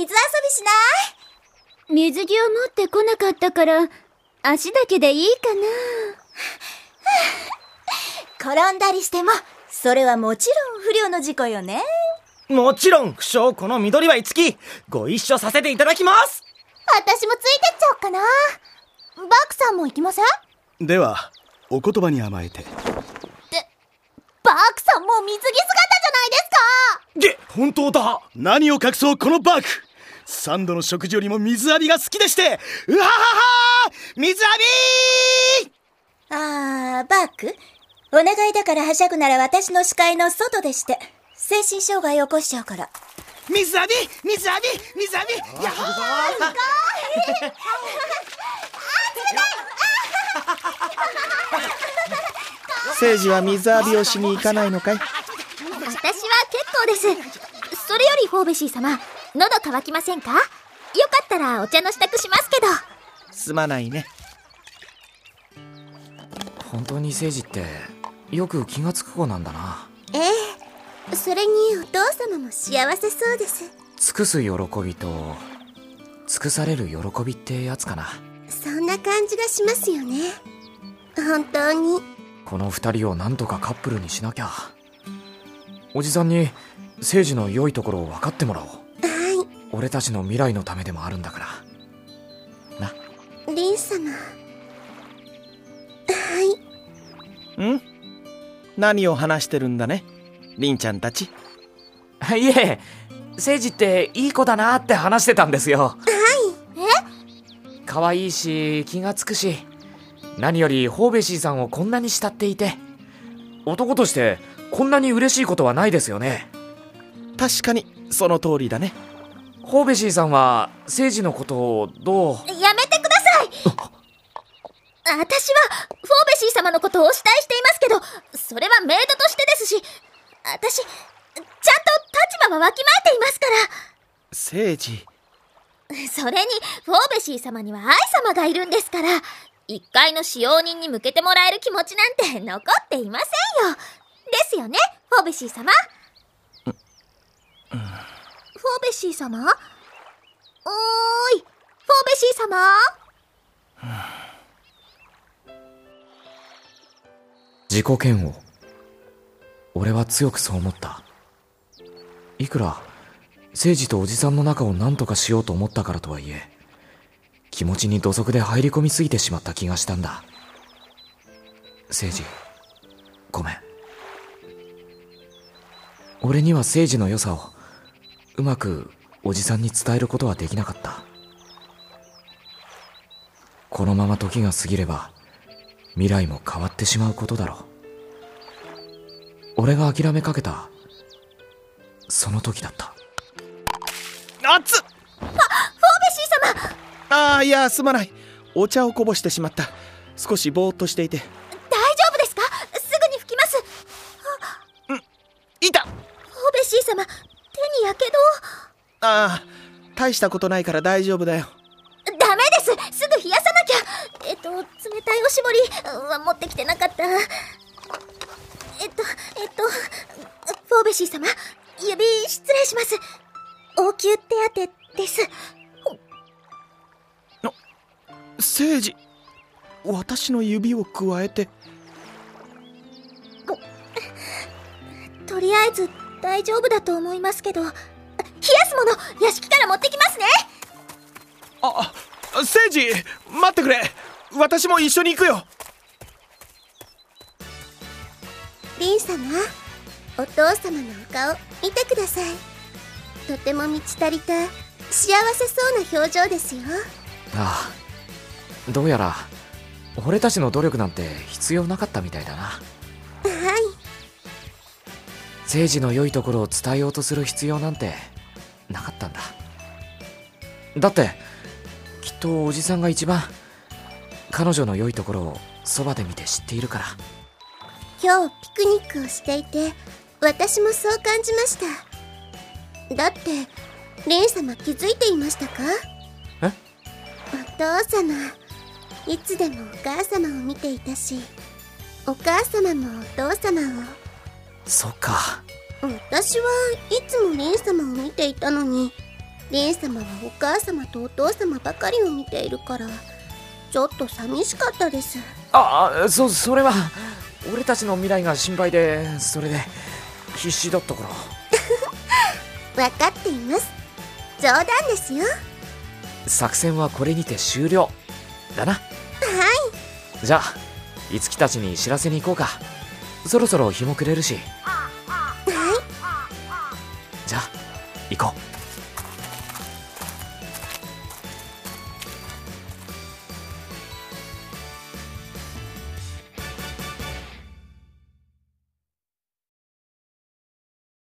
水遊びしない？水着を持ってこなかったから、足だけでいいか転んだりしても、それはもちろん不良の事故よね。もちろん、不詳この緑は五木、ご一緒させていただきます。私もついてっちゃおっかな。バクさんも行きません？ではお言葉に甘えて。バクさんも水着姿じゃないですか！げ、本当だ。何を隠そうこのバーク三度の食事よりも水浴びが好きでしてうははは水浴びあー、バーク？お願いだからはしゃぐなら私の視界の外でして。精神障害起こしちゃうから。水浴び水浴び水浴びやっほー聖司は水浴びをしに行かないのかい？な私は結構です。それよりフォーベシー様、喉乾きませんか？よかったらお茶の支度しますけど。すまないね。本当に聖司ってよく気がつく子なんだなええ。それにお父様も幸せそうです。尽くす喜びと尽くされる喜びってやつかなそんな感じがしますよね。本当に。この二人をなんとかカップルにしなきゃおじさんに聖司の良いところを分かってもらおうは俺たちの未来のためでもあるんだから。な。いリン様。はい。ん？何を話してるんだね？りんちゃんたち。いえ。聖司っていい子だなって話してたんですよ。え？可愛いし気がつくし。何よりホーベシーさんをこんなに慕っていて。男としてこんなに嬉しいことはないですよね。確かに、その通りだね。ホーベシーさんは聖司のことをどう？やめてください私は、フォーベシー様のことをお慕いしていますけど、それはメイドとしてですし、私、ちゃんと立場はわきまえていますか聖司。ら。それに、フォーベシー様には愛様がいるんですから、一階の使用人に向けてもらえる気持ちなんて残っていませんよ。ですよね、フォーベシー様フォーベシー様？おーい、フォーベシー様？自己嫌悪。俺は強くそう思った。いくら聖司とおじさんの仲を何とかしようと思ったからとはいえ気持ちに土足で入り込みすぎてしまった気がしたんだ。聖司ごめん。俺には聖司の良さをうまくおじさんに伝えることはできなかった。このまま時が過ぎれば未来も変わってしまうことだろう。俺が諦めかけたその時だった。熱っフォーベシー様！ああ、いや、すまない。お茶をこぼしてしまった。少しぼーっとしていて。大丈夫ですか？すぐに拭きます。いた！フォーベシー様手にやけああ、大したことないから大丈夫だよ。どダメです。すぐ冷やさなきゃ。えっと冷たいおしぼり。は持ってきてなかった。えっとえっとフォーベシー様指失礼します。応急手当です。聖司、私の指をくわえて。とりあえず大丈夫だと思いますけど冷やすもの屋敷から持ってきますねあ、聖司、待ってくれ。私も一緒に行くよ。リン様、お父様のお顔見てください。とても満ち足りた幸せそうな表情ですよ。ああどうやら俺たちの努力なんて必要なかったみたいだなはい。聖司の良いところを伝えようとする必要なんてなかったんだ。だってきっとおじさんが一番彼女の良いところをそばで見て知っているから。今日ピクニックをしていて私もそう感じました。だってレン様気づいていましたか？え？お父様いつでもお母様を見ていたしお母様もお父様をそっか。私はいつもレン様を見ていたのにリン様はお母様とお父様ばかりを見ているからちょっと寂しかったです。ああそそれは俺たちの未来が心配でそれで必死だったから。分かっています。冗談ですよ。作戦はこれにて終了。だな。はい。じゃあ樹たちに知らせに行こうかそろそろ日も暮れるし。はい。じゃあ行こう